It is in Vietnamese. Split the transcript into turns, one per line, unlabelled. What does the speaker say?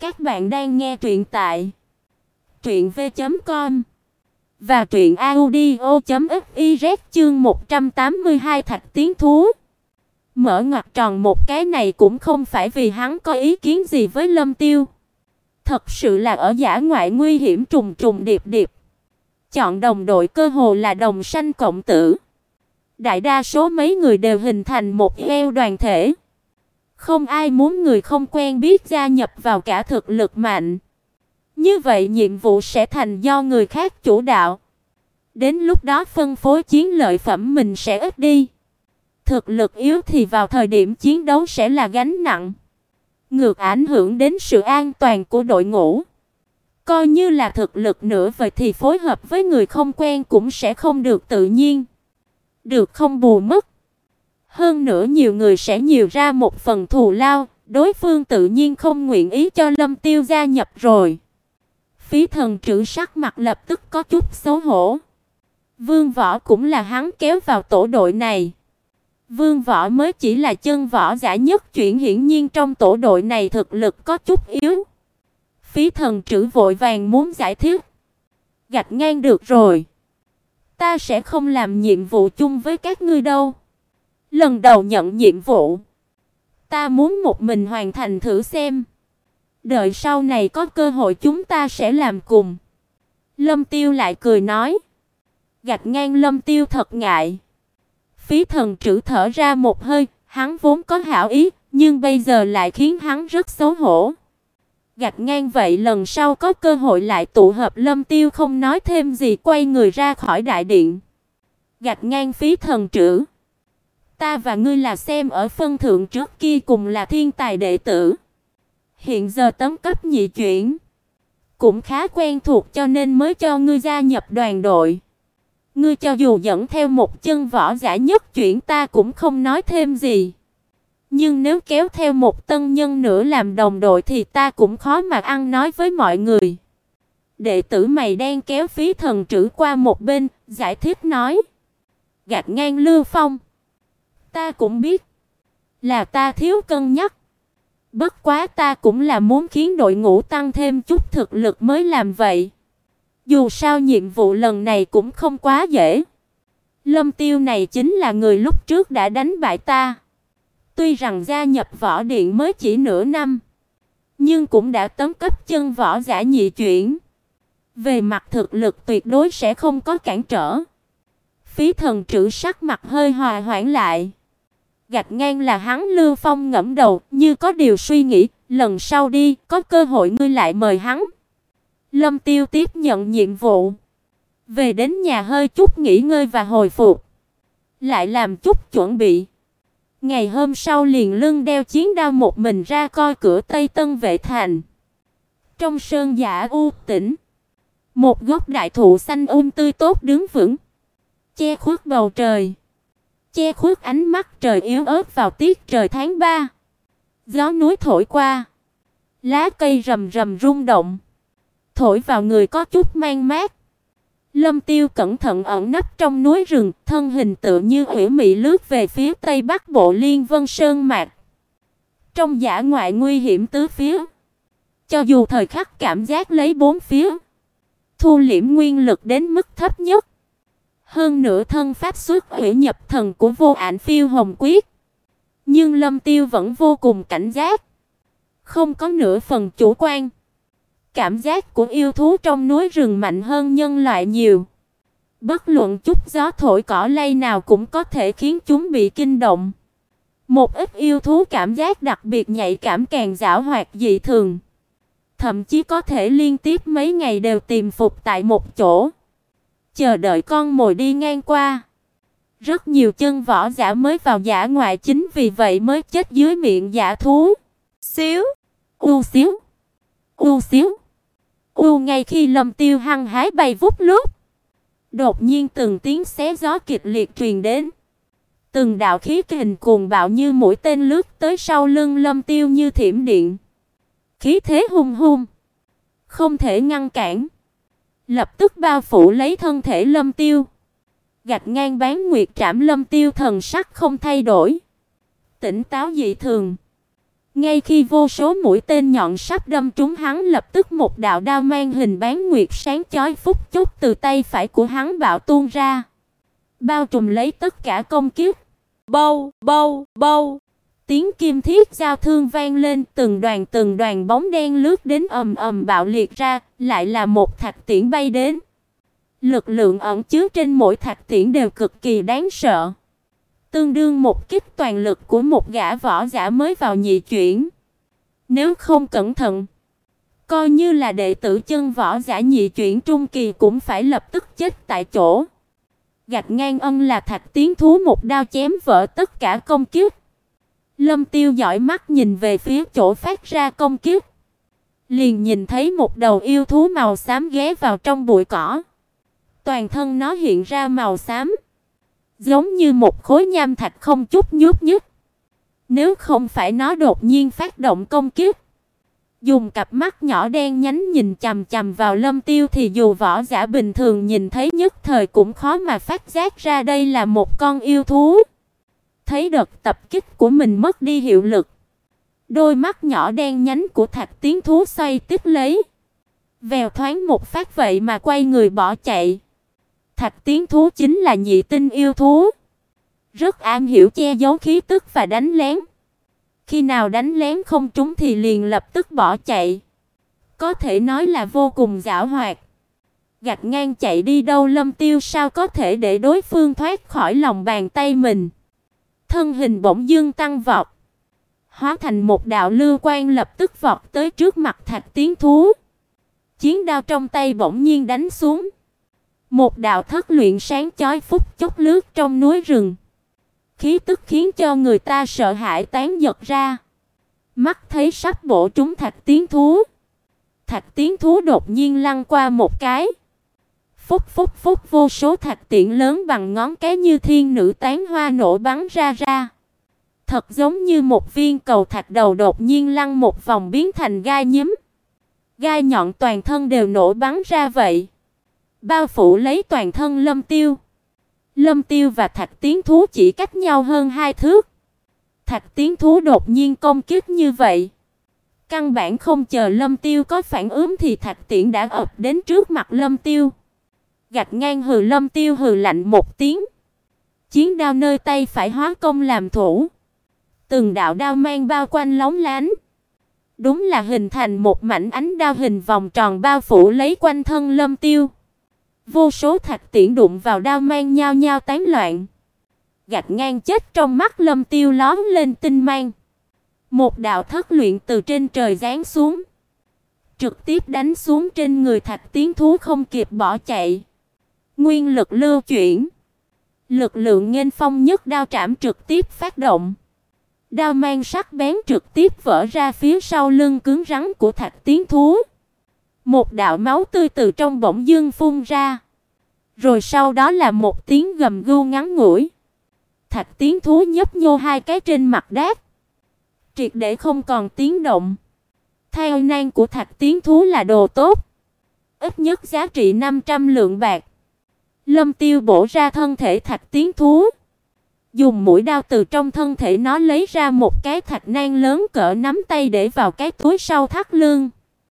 Các bạn đang nghe truyện tại truyện v.com và truyện audio.fiz chương 182 Thạch Tiến Thú. Mở ngoặc tròn một cái này cũng không phải vì hắn có ý kiến gì với Lâm Tiêu. Thật sự là ở giả ngoại nguy hiểm trùng trùng điệp điệp. Chọn đồng đội cơ hồ là đồng sanh cộng tử. Đại đa số mấy người đều hình thành một eo đoàn thể. Không ai muốn người không quen biết gia nhập vào cả thực lực mạnh. Như vậy nhiệm vụ sẽ thành do người khác chủ đạo. Đến lúc đó phân phối chiến lợi phẩm mình sẽ ít đi. Thực lực yếu thì vào thời điểm chiến đấu sẽ là gánh nặng. Ngược ảnh hưởng đến sự an toàn của đội ngũ. Coi như là thực lực nữa vậy thì phối hợp với người không quen cũng sẽ không được tự nhiên. Được không bù mất. Hơn nữa nhiều người sẽ nhiều ra một phần thù lao, đối phương tự nhiên không nguyện ý cho Lâm Tiêu gia nhập rồi. Phí thần trữ sắc mặt lập tức có chút xấu hổ. Vương Võ cũng là hắn kéo vào tổ đội này. Vương Võ mới chỉ là chân võ giả nhất chuyển hiển nhiên trong tổ đội này thực lực có chút yếu. Phí thần trữ vội vàng muốn giải thích. Gạch ngang được rồi. Ta sẽ không làm nhiệm vụ chung với các ngươi đâu. Lần đầu nhận nhiệm vụ, ta muốn một mình hoàn thành thử xem. Đợi sau này có cơ hội chúng ta sẽ làm cùng. Lâm Tiêu lại cười nói. Gạch ngang Lâm Tiêu thật ngại. Phí thần trữ thở ra một hơi, hắn vốn có hảo ý, nhưng bây giờ lại khiến hắn rất xấu hổ. Gạch ngang vậy lần sau có cơ hội lại tụ hợp Lâm Tiêu không nói thêm gì quay người ra khỏi đại điện. Gạch ngang phí thần trữ. Ta và ngươi là xem ở phân thượng trước kia cùng là thiên tài đệ tử. Hiện giờ tấm cấp nhị chuyển, cũng khá quen thuộc cho nên mới cho ngươi gia nhập đoàn đội. Ngươi cho dù dẫn theo một chân võ giả nhất chuyển ta cũng không nói thêm gì. Nhưng nếu kéo theo một tân nhân nữa làm đồng đội thì ta cũng khó mà ăn nói với mọi người. Đệ tử mày đang kéo phí thần trữ qua một bên, giải thích nói. Gạt ngang Lưu Phong. Ta cũng biết, là ta thiếu cân nhắc. Bất quá ta cũng là muốn khiến đội ngũ tăng thêm chút thực lực mới làm vậy. Dù sao nhiệm vụ lần này cũng không quá dễ. Lâm Tiêu này chính là người lúc trước đã đánh bại ta. Tuy rằng gia nhập võ điện mới chỉ nửa năm, nhưng cũng đã tấm cấp chân võ giả nhị chuyển. Về mặt thực lực tuyệt đối sẽ không có cản trở. Phí thần trữ sắc mặt hơi hòa hoãn lại gạch ngang là hắn Lưu Phong ngẫm đầu, như có điều suy nghĩ, lần sau đi, có cơ hội ngươi lại mời hắn. Lâm Tiêu tiếp nhận nhiệm vụ, về đến nhà hơi chút nghỉ ngơi và hồi phục, lại làm chút chuẩn bị. Ngày hôm sau liền lưng đeo chiến đao một mình ra coi cửa Tây Tân vệ thành. Trong sơn giả u tĩnh, một gốc đại thụ xanh um tươi tốt đứng vững, che khuất bầu trời che khuất ánh mắt trời yếu ớt vào tiết trời tháng 3. Gió núi thổi qua, lá cây rầm rầm rung động, thổi vào người có chút mang mát. Lâm Tiêu cẩn thận ẩn nấp trong núi rừng, thân hình tự như hủy mị lướt về phía tây bắc bộ Liên Vân Sơn mạc. Trong giả ngoại nguy hiểm tứ phía, cho dù thời khắc cảm giác lấy bốn phía, thu liễm nguyên lực đến mức thấp nhất, hơn nữa thân pháp xuất hủy nhập thần của vô ảnh phiêu hồng quyết. Nhưng Lâm Tiêu vẫn vô cùng cảnh giác, không có nửa phần chủ quan. Cảm giác của yêu thú trong núi rừng mạnh hơn nhân loại nhiều. Bất luận chút gió thổi cỏ lay nào cũng có thể khiến chúng bị kinh động. Một ít yêu thú cảm giác đặc biệt nhạy cảm càng giảo hoạt dị thường. Thậm chí có thể liên tiếp mấy ngày đều tìm phục tại một chỗ chờ đợi con mồi đi ngang qua. Rất nhiều chân võ giả mới vào giả ngoại chính vì vậy mới chết dưới miệng giả thú. Xíu, u xíu, u xíu. U ngay khi Lâm Tiêu hăng hái bay vút lướt, đột nhiên từng tiếng xé gió kịch liệt truyền đến. Từng đạo khí kình cuồng bạo như mũi tên lướt tới sau lưng Lâm Tiêu như thiểm điện. Khí thế hung hung, không thể ngăn cản lập tức bao phủ lấy thân thể Lâm Tiêu. Gạch ngang bán nguyệt trảm Lâm Tiêu thần sắc không thay đổi, tỉnh táo dị thường. Ngay khi vô số mũi tên nhọn sắp đâm trúng hắn, lập tức một đạo đao mang hình bán nguyệt sáng chói phút chốc từ tay phải của hắn bạo tuôn ra, bao trùm lấy tất cả công kiếp. Bâu, bâu, bâu. Tiếng kim thiết giao thương vang lên, từng đoàn từng đoàn bóng đen lướt đến ầm ầm bạo liệt ra, lại là một thạch tiễn bay đến. Lực lượng ẩn chứa trên mỗi thạch tiễn đều cực kỳ đáng sợ. Tương đương một kích toàn lực của một gã võ giả mới vào nhị chuyển. Nếu không cẩn thận, coi như là đệ tử chân võ giả nhị chuyển trung kỳ cũng phải lập tức chết tại chỗ. Gạch ngang ân là thạch tiến thú một đao chém vỡ tất cả công kiếp. Lâm Tiêu dõi mắt nhìn về phía chỗ phát ra công kiếp, liền nhìn thấy một đầu yêu thú màu xám ghé vào trong bụi cỏ. Toàn thân nó hiện ra màu xám, giống như một khối nham thạch không chút nhúc nhích. Nếu không phải nó đột nhiên phát động công kích, dùng cặp mắt nhỏ đen nhánh nhìn chằm chằm vào Lâm Tiêu thì dù võ giả bình thường nhìn thấy nhất thời cũng khó mà phát giác ra đây là một con yêu thú. Thấy đợt tập kích của mình mất đi hiệu lực, đôi mắt nhỏ đen nhánh của Thạch Tiến thú xoay tiếp lấy, vèo thoáng một phát vậy mà quay người bỏ chạy. Thạch tiến thú chính là nhị tinh yêu thú, rất am hiểu che giấu khí tức và đánh lén. Khi nào đánh lén không trúng thì liền lập tức bỏ chạy. Có thể nói là vô cùng giảo hoạt. Gạch ngang chạy đi đâu Lâm Tiêu sao có thể để đối phương thoát khỏi lòng bàn tay mình. Thân hình bỗng dưng tăng vọt, hóa thành một đạo lưu quang lập tức vọt tới trước mặt Thạch Tiến thú. Chiến đao trong tay bỗng nhiên đánh xuống. Một đạo thất luyện sáng chói phút chốc lướt trong núi rừng. Khí tức khiến cho người ta sợ hãi tán giật ra. Mắt thấy sắp bổ trúng Thạch Tiến thú. Thạch Tiến thú đột nhiên lăn qua một cái. Phúc phúc phúc vô số thạch tiễn lớn bằng ngón cái như thiên nữ tán hoa nổ bắn ra ra. Thật giống như một viên cầu thạch đầu đột nhiên lăn một vòng biến thành gai nhím. Gai nhọn toàn thân đều nổ bắn ra vậy bao phủ lấy toàn thân Lâm Tiêu. Lâm Tiêu và Thạch Tiến thú chỉ cách nhau hơn hai thước. Thạch Tiến thú đột nhiên công kích như vậy, căn bản không chờ Lâm Tiêu có phản ứng thì Thạch Tiễn đã ập đến trước mặt Lâm Tiêu. Gạt ngang hừ Lâm Tiêu hừ lạnh một tiếng. Chiến đao nơi tay phải hóa công làm thủ. Từng đạo đao mang bao quanh lóng lánh. Đúng là hình thành một mảnh ánh đao hình vòng tròn bao phủ lấy quanh thân Lâm Tiêu. Vô số thạch tiễn đụng vào đao mang nhau nhau tán loạn. Gạch ngang chết trong mắt Lâm Tiêu lóe lên tinh mang. Một đạo thất luyện từ trên trời giáng xuống, trực tiếp đánh xuống trên người Thạch Tiến thú không kịp bỏ chạy. Nguyên lực lưu chuyển, lực lượng nghênh phong nhất đao trảm trực tiếp phát động. Đao mang sắc bén trực tiếp vỡ ra phía sau lưng cứng rắn của Thạch Tiến thú. Một đạo máu tươi từ trong bỗng dương phun ra. Rồi sau đó là một tiếng gầm gừ ngắn ngủi. Thạch Tiến thú nhấp nhô hai cái trên mặt đất, Triệt để không còn tiếng động. Theo nan của Thạch Tiến thú là đồ tốt, ít nhất giá trị 500 lượng bạc. Lâm Tiêu bổ ra thân thể Thạch Tiến thú, dùng mũi đao từ trong thân thể nó lấy ra một cái thạch nan lớn cỡ nắm tay để vào cái túi sau thắt lưng.